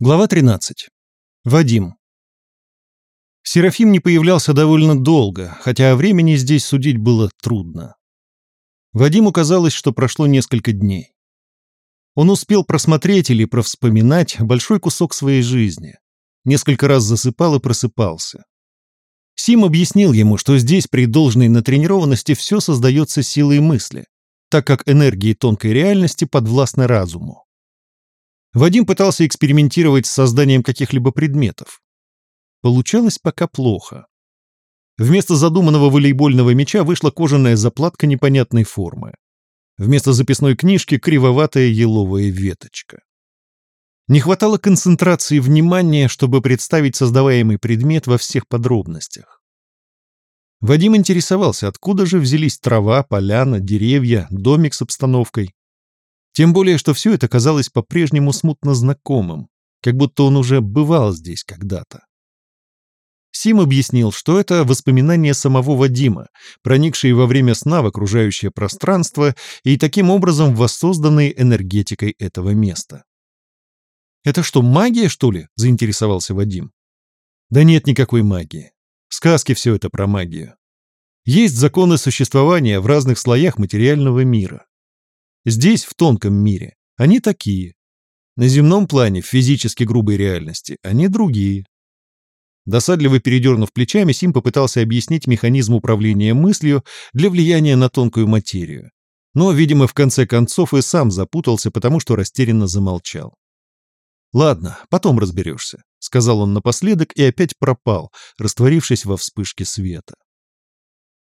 Глава 13. Вадим. Серафим не появлялся довольно долго, хотя о времени здесь судить было трудно. Вадиму казалось, что прошло несколько дней. Он успел просмотреть или провспоминать большой кусок своей жизни. Несколько раз засыпал и просыпался. Сим объяснил ему, что здесь при должной натренированности все создается силой мысли, так как энергии тонкой реальности подвластны разуму. Вадим пытался экспериментировать с созданием каких-либо предметов. Получалось пока плохо. Вместо задуманного волейбольного мяча вышла кожаная заплатка непонятной формы. Вместо записной книжки кривоватая еловая веточка. Не хватало концентрации внимания, чтобы представить создаваемый предмет во всех подробностях. Вадим интересовался, откуда же взялись трава, поляна, деревья, домик с обстановкой. Тем более, что все это казалось по-прежнему смутно знакомым, как будто он уже бывал здесь когда-то. Сим объяснил, что это воспоминания самого Вадима, проникшие во время сна в окружающее пространство и таким образом воссозданные энергетикой этого места. «Это что, магия, что ли?» – заинтересовался Вадим. «Да нет никакой магии. Сказки все это про магию. Есть законы существования в разных слоях материального мира. Здесь, в тонком мире, они такие. На земном плане, в физически грубой реальности, они другие. Досадливо передернув плечами, Сим попытался объяснить механизм управления мыслью для влияния на тонкую материю. Но, видимо, в конце концов и сам запутался, потому что растерянно замолчал. «Ладно, потом разберешься», — сказал он напоследок и опять пропал, растворившись во вспышке света.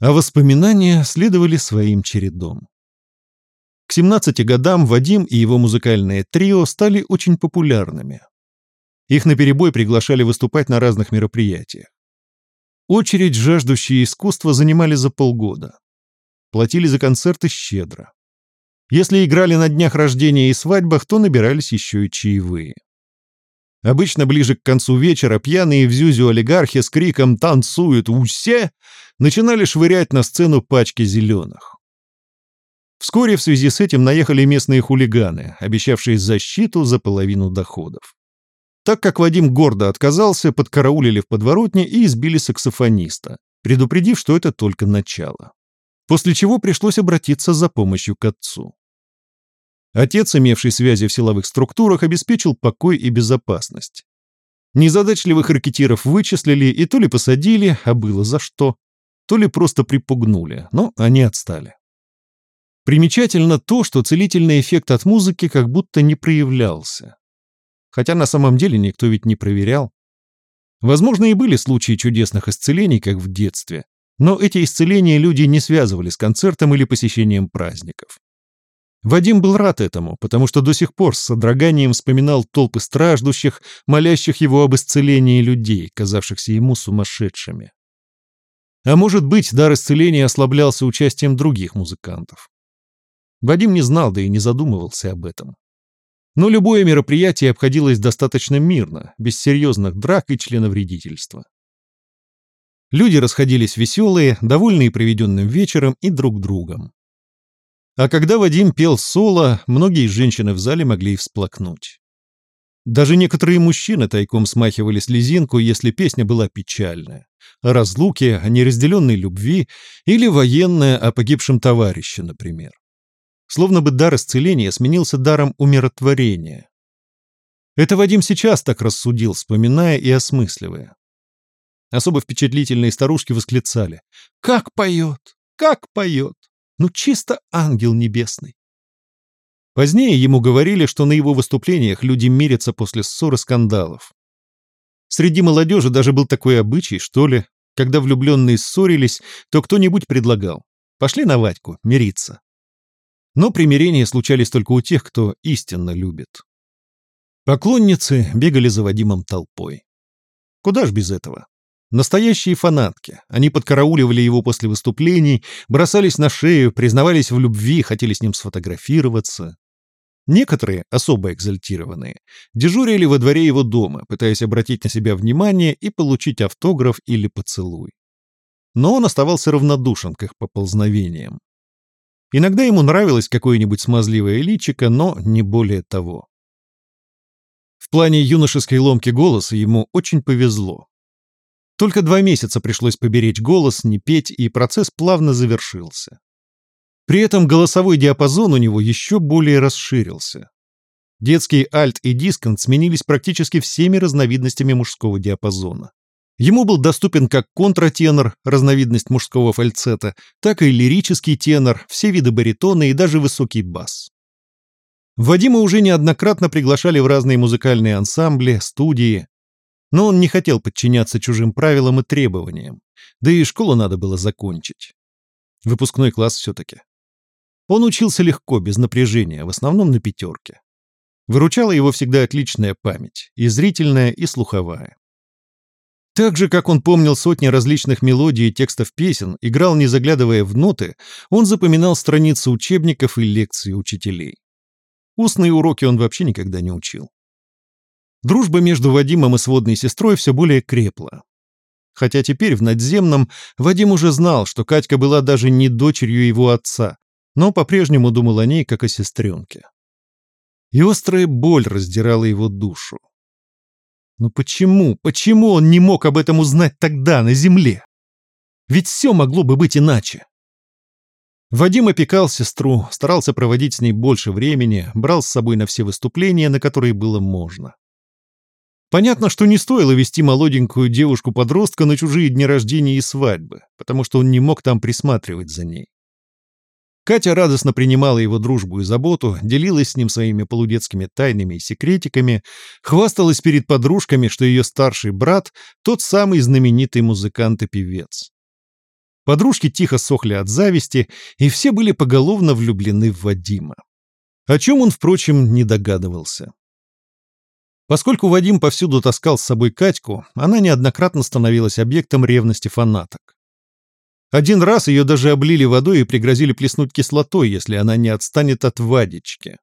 А воспоминания следовали своим чередом. К 17 годам Вадим и его музыкальное трио стали очень популярными. Их наперебой приглашали выступать на разных мероприятиях. Очередь жаждущие искусства занимали за полгода. Платили за концерты щедро. Если играли на днях рождения и свадьбах, то набирались еще и чаевые. Обычно ближе к концу вечера пьяные в зюзю олигархи с криком «Танцуют усе!» начинали швырять на сцену пачки зеленых. Вскоре в связи с этим наехали местные хулиганы, обещавшие защиту за половину доходов. Так как Вадим гордо отказался, подкараулили в подворотне и избили саксофониста, предупредив, что это только начало. После чего пришлось обратиться за помощью к отцу. Отец, имевший связи в силовых структурах, обеспечил покой и безопасность. Незадачливых ракетиров вычислили и то ли посадили, а было за что, то ли просто припугнули, но они отстали. Примечательно то, что целительный эффект от музыки как будто не проявлялся. Хотя на самом деле никто ведь не проверял. Возможно, и были случаи чудесных исцелений, как в детстве, но эти исцеления люди не связывали с концертом или посещением праздников. Вадим был рад этому, потому что до сих пор с содроганием вспоминал толпы страждущих, молящих его об исцелении людей, казавшихся ему сумасшедшими. А может быть, дар исцеления ослаблялся участием других музыкантов. Вадим не знал, да и не задумывался об этом. Но любое мероприятие обходилось достаточно мирно, без серьезных драк и членовредительства. Люди расходились веселые, довольные проведенным вечером и друг другом. А когда Вадим пел соло, многие женщины в зале могли и всплакнуть. Даже некоторые мужчины тайком смахивали слезинку, если песня была печальная. О разлуке, о неразделенной любви или военная о погибшем товарище, например. Словно бы дар исцеления сменился даром умиротворения. Это Вадим сейчас так рассудил, вспоминая и осмысливая. Особо впечатлительные старушки восклицали. «Как поет! Как поет! Ну, чисто ангел небесный!» Позднее ему говорили, что на его выступлениях люди мирятся после ссор и скандалов. Среди молодежи даже был такой обычай, что ли, когда влюбленные ссорились, то кто-нибудь предлагал. Пошли на Вадьку, мириться. Но примирения случались только у тех, кто истинно любит. Поклонницы бегали за Вадимом толпой. Куда ж без этого? Настоящие фанатки. Они подкарауливали его после выступлений, бросались на шею, признавались в любви, хотели с ним сфотографироваться. Некоторые, особо экзальтированные, дежурили во дворе его дома, пытаясь обратить на себя внимание и получить автограф или поцелуй. Но он оставался равнодушен к их поползновениям. Иногда ему нравилось какое-нибудь смазливое личико, но не более того. В плане юношеской ломки голоса ему очень повезло. Только два месяца пришлось поберечь голос, не петь, и процесс плавно завершился. При этом голосовой диапазон у него еще более расширился. Детский альт и дисконт сменились практически всеми разновидностями мужского диапазона. Ему был доступен как контратенор, разновидность мужского фальцета, так и лирический тенор, все виды баритона и даже высокий бас. Вадима уже неоднократно приглашали в разные музыкальные ансамбли, студии, но он не хотел подчиняться чужим правилам и требованиям, да и школу надо было закончить. Выпускной класс все-таки. Он учился легко, без напряжения, в основном на пятерке. Выручала его всегда отличная память, и зрительная, и слуховая. Так же, как он помнил сотни различных мелодий и текстов песен, играл, не заглядывая в ноты, он запоминал страницы учебников и лекции учителей. Устные уроки он вообще никогда не учил. Дружба между Вадимом и сводной сестрой все более крепла. Хотя теперь в надземном Вадим уже знал, что Катька была даже не дочерью его отца, но по-прежнему думал о ней, как о сестренке. И острая боль раздирала его душу. Но почему, почему он не мог об этом узнать тогда, на земле? Ведь все могло бы быть иначе. Вадим опекал сестру, старался проводить с ней больше времени, брал с собой на все выступления, на которые было можно. Понятно, что не стоило вести молоденькую девушку-подростка на чужие дни рождения и свадьбы, потому что он не мог там присматривать за ней. Катя радостно принимала его дружбу и заботу, делилась с ним своими полудетскими тайнами и секретиками, хвасталась перед подружками, что ее старший брат — тот самый знаменитый музыкант и певец. Подружки тихо сохли от зависти, и все были поголовно влюблены в Вадима. О чем он, впрочем, не догадывался. Поскольку Вадим повсюду таскал с собой Катьку, она неоднократно становилась объектом ревности фанаток. Один раз ее даже облили водой и пригрозили плеснуть кислотой, если она не отстанет от Вадички.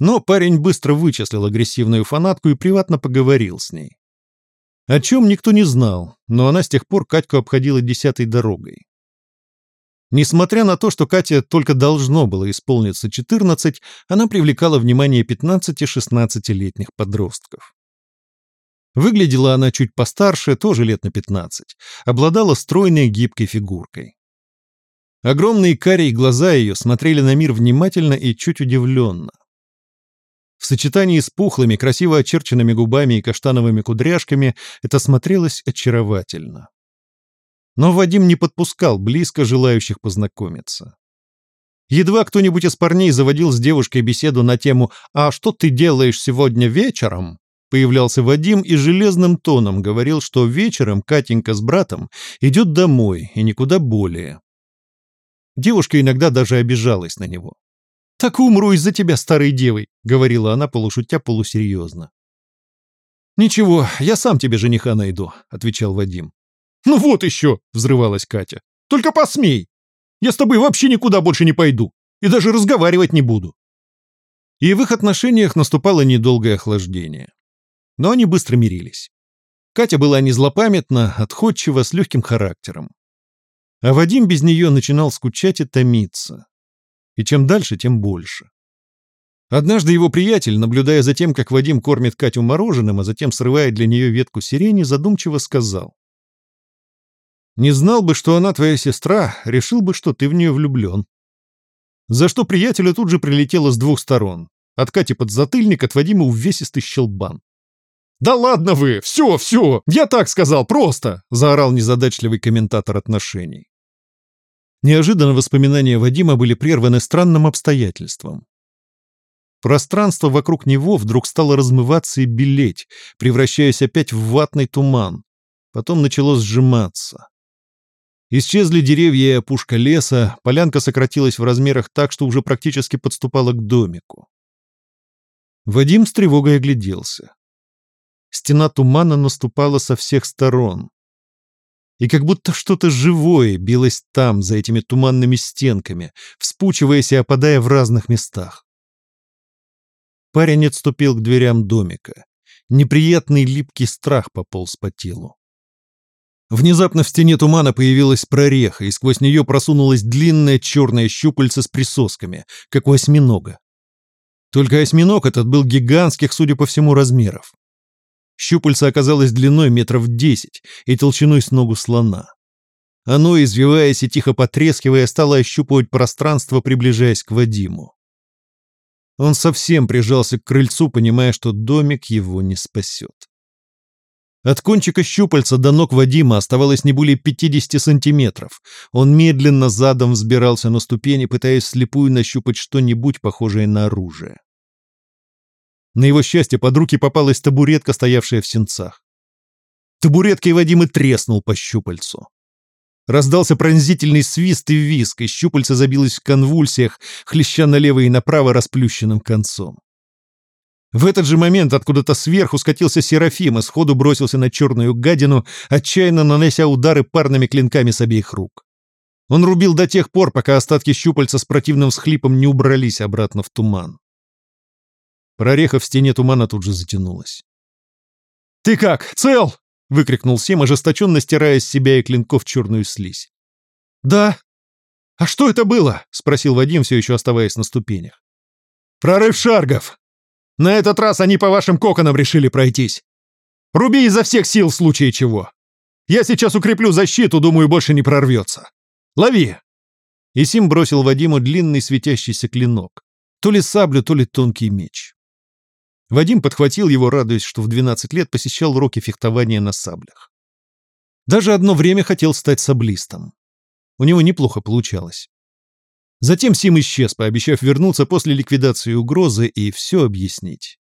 Но парень быстро вычислил агрессивную фанатку и приватно поговорил с ней. О чем никто не знал, но она с тех пор Катьку обходила десятой дорогой. Несмотря на то, что Катя только должно было исполниться 14, она привлекала внимание 15-16-летних подростков. Выглядела она чуть постарше, тоже лет на 15, обладала стройной гибкой фигуркой. Огромные карие глаза ее смотрели на мир внимательно и чуть удивленно. В сочетании с пухлыми, красиво очерченными губами и каштановыми кудряшками это смотрелось очаровательно. Но Вадим не подпускал близко желающих познакомиться. Едва кто-нибудь из парней заводил с девушкой беседу на тему «А что ты делаешь сегодня вечером?», появлялся Вадим и железным тоном говорил, что вечером Катенька с братом идет домой и никуда более. Девушка иногда даже обижалась на него. «Так умру из-за тебя, старой девой», — говорила она полушутя полусерьезно. «Ничего, я сам тебе жениха найду», — отвечал Вадим. «Ну вот еще!» — взрывалась Катя. «Только посмей! Я с тобой вообще никуда больше не пойду и даже разговаривать не буду». И в их отношениях наступало недолгое охлаждение но они быстро мирились. Катя была не злопамятна, отходчива, с легким характером. А Вадим без нее начинал скучать и томиться. И чем дальше, тем больше. Однажды его приятель, наблюдая за тем, как Вадим кормит Катю мороженым, а затем срывает для нее ветку сирени, задумчиво сказал. «Не знал бы, что она твоя сестра, решил бы, что ты в нее влюблен». За что приятелю тут же прилетело с двух сторон. От Кати подзатыльник, от Вадима увесистый щелбан. «Да ладно вы! Все, все! Я так сказал, просто!» — заорал незадачливый комментатор отношений. Неожиданно воспоминания Вадима были прерваны странным обстоятельством. Пространство вокруг него вдруг стало размываться и белеть, превращаясь опять в ватный туман. Потом начало сжиматься. Исчезли деревья и опушка леса, полянка сократилась в размерах так, что уже практически подступала к домику. Вадим с тревогой огляделся стена тумана наступала со всех сторон. И как будто что-то живое билось там, за этими туманными стенками, вспучиваясь и опадая в разных местах. Парень отступил к дверям домика. Неприятный липкий страх пополз по телу. Внезапно в стене тумана появилась прореха, и сквозь нее просунулась длинная черная щупальца с присосками, как у осьминога. Только осьминог этот был гигантских, судя по всему, размеров. Щупальце оказалось длиной метров десять и толщиной с ногу слона. Оно, извиваясь и тихо потрескивая, стало ощупывать пространство, приближаясь к Вадиму. Он совсем прижался к крыльцу, понимая, что домик его не спасет. От кончика щупальца до ног Вадима оставалось не более 50 сантиметров. Он медленно задом взбирался на ступени, пытаясь слепую нащупать что-нибудь похожее на оружие. На его счастье под руки попалась табуретка, стоявшая в сенцах. Табуреткой Вадим и треснул по щупальцу. Раздался пронзительный свист и виск, и щупальце забилось в конвульсиях, хлеща налево и направо расплющенным концом. В этот же момент откуда-то сверху скатился Серафим и сходу бросился на черную гадину, отчаянно нанося удары парными клинками с обеих рук. Он рубил до тех пор, пока остатки щупальца с противным всхлипом не убрались обратно в туман. Прореха в стене тумана тут же затянулась. «Ты как, цел?» — выкрикнул Сем, ожесточенно стирая с себя и клинков черную слизь. «Да». «А что это было?» — спросил Вадим, все еще оставаясь на ступенях. «Прорыв шаргов! На этот раз они по вашим коконам решили пройтись. Руби изо всех сил в случае чего. Я сейчас укреплю защиту, думаю, больше не прорвется. Лови!» И Сим бросил Вадиму длинный светящийся клинок. То ли саблю, то ли тонкий меч. Вадим подхватил его, радуясь, что в 12 лет посещал уроки фехтования на саблях. Даже одно время хотел стать саблистом. У него неплохо получалось. Затем Сим исчез, пообещав вернуться после ликвидации угрозы и все объяснить.